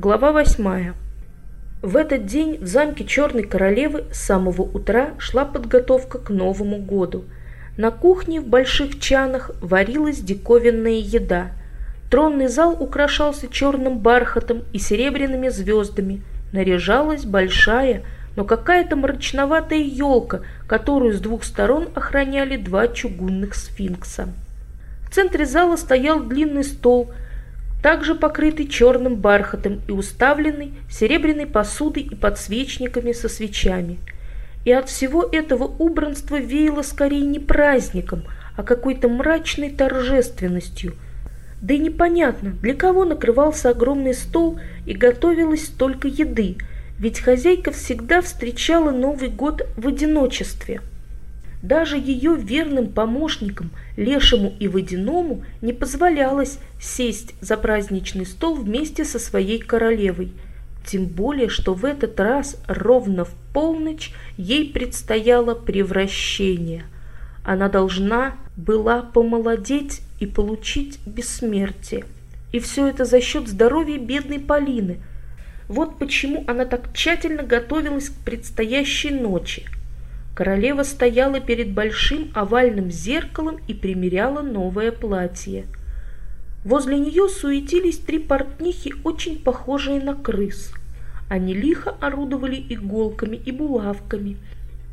Глава восьмая. В этот день в замке Черной Королевы с самого утра шла подготовка к Новому году. На кухне в больших чанах варилась диковинная еда. Тронный зал украшался черным бархатом и серебряными звездами. Наряжалась большая, но какая-то мрачноватая елка, которую с двух сторон охраняли два чугунных сфинкса. В центре зала стоял длинный стол – также покрытый черным бархатом и уставленный серебряной посудой и подсвечниками со свечами. И от всего этого убранства веяло скорее не праздником, а какой-то мрачной торжественностью. Да и непонятно, для кого накрывался огромный стол и готовилось столько еды, ведь хозяйка всегда встречала Новый год в одиночестве. Даже ее верным помощникам, Лешему и Водяному, не позволялось сесть за праздничный стол вместе со своей королевой. Тем более, что в этот раз ровно в полночь ей предстояло превращение. Она должна была помолодеть и получить бессмертие. И все это за счет здоровья бедной Полины. Вот почему она так тщательно готовилась к предстоящей ночи – Королева стояла перед большим овальным зеркалом и примеряла новое платье. Возле нее суетились три портнихи, очень похожие на крыс. Они лихо орудовали иголками и булавками,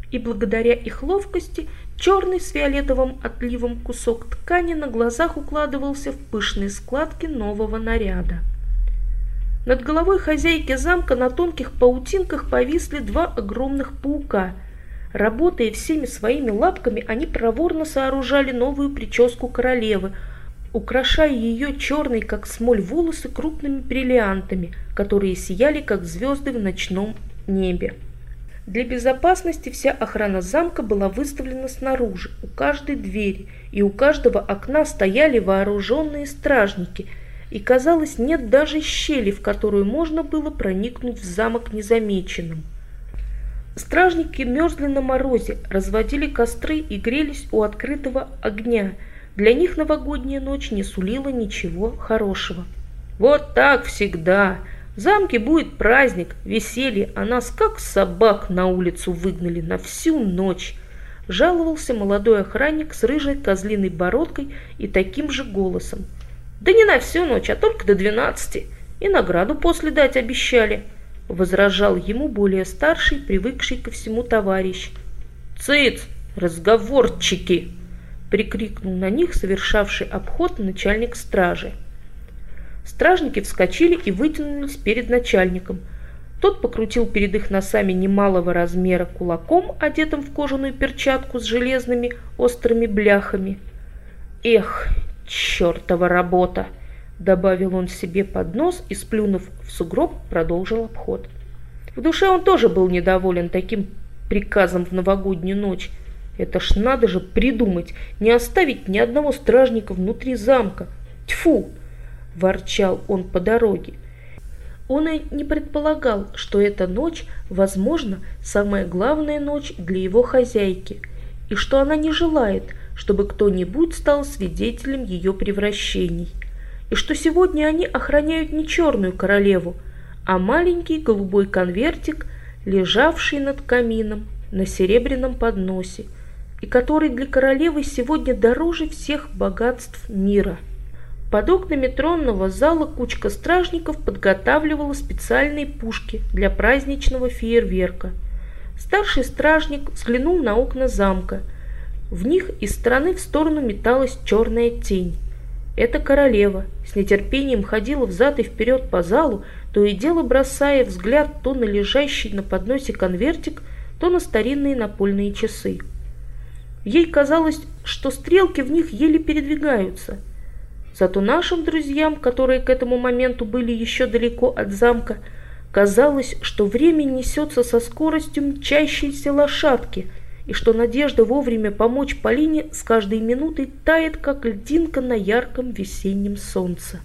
и благодаря их ловкости черный с фиолетовым отливом кусок ткани на глазах укладывался в пышные складки нового наряда. Над головой хозяйки замка на тонких паутинках повисли два огромных паука – Работая всеми своими лапками, они проворно сооружали новую прическу королевы, украшая ее черные, как смоль, волосы крупными бриллиантами, которые сияли, как звезды в ночном небе. Для безопасности вся охрана замка была выставлена снаружи, у каждой двери, и у каждого окна стояли вооруженные стражники, и, казалось, нет даже щели, в которую можно было проникнуть в замок незамеченным. Стражники мерзли на морозе, разводили костры и грелись у открытого огня. Для них новогодняя ночь не сулила ничего хорошего. «Вот так всегда! В замке будет праздник, веселье, а нас как собак на улицу выгнали на всю ночь!» Жаловался молодой охранник с рыжей козлиной бородкой и таким же голосом. «Да не на всю ночь, а только до двенадцати. И награду после дать обещали». — возражал ему более старший, привыкший ко всему товарищ. «Цыц! Разговорчики!» — прикрикнул на них совершавший обход начальник стражи. Стражники вскочили и вытянулись перед начальником. Тот покрутил перед их носами немалого размера кулаком, одетым в кожаную перчатку с железными острыми бляхами. «Эх, чертова работа!» Добавил он себе под нос и, сплюнув в сугроб, продолжил обход. В душе он тоже был недоволен таким приказом в новогоднюю ночь. Это ж надо же придумать, не оставить ни одного стражника внутри замка. Тьфу! Ворчал он по дороге. Он и не предполагал, что эта ночь, возможно, самая главная ночь для его хозяйки, и что она не желает, чтобы кто-нибудь стал свидетелем ее превращений – и что сегодня они охраняют не черную королеву, а маленький голубой конвертик, лежавший над камином на серебряном подносе, и который для королевы сегодня дороже всех богатств мира. Под окнами тронного зала кучка стражников подготавливала специальные пушки для праздничного фейерверка. Старший стражник взглянул на окна замка. В них из стороны в сторону металась черная тень. Эта королева с нетерпением ходила взад и вперед по залу, то и дело бросая взгляд то на лежащий на подносе конвертик, то на старинные напольные часы. Ей казалось, что стрелки в них еле передвигаются. Зато нашим друзьям, которые к этому моменту были еще далеко от замка, казалось, что время несется со скоростью мчащейся лошадки – и что надежда вовремя помочь Полине с каждой минутой тает, как льдинка на ярком весеннем солнце.